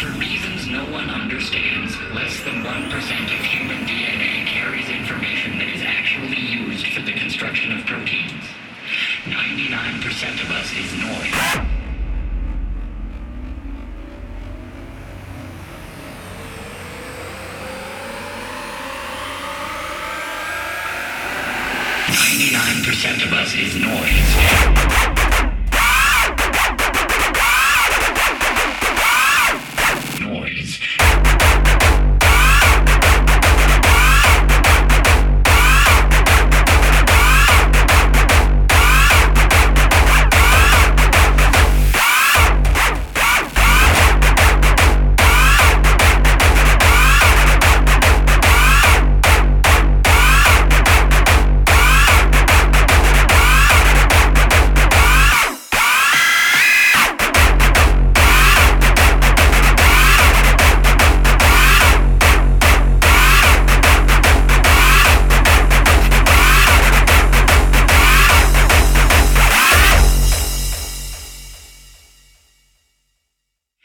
For reasons no one understands, less than 1% of human DNA carries information that is actually used for the construction of proteins. 99% of us is noise. Ninety-nine percent of us is noise.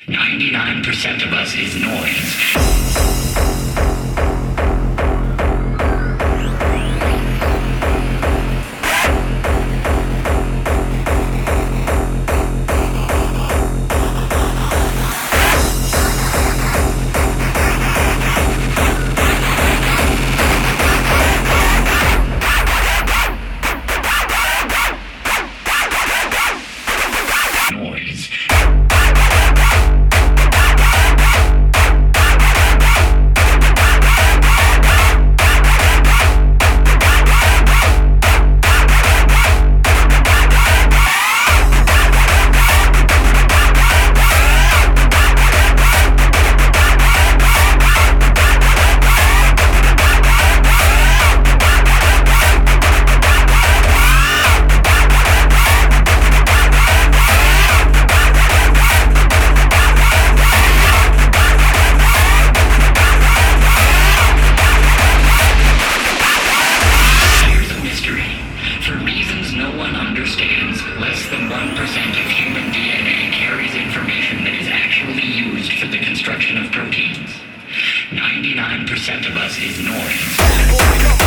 99% of us is noise. 99% of us is noise.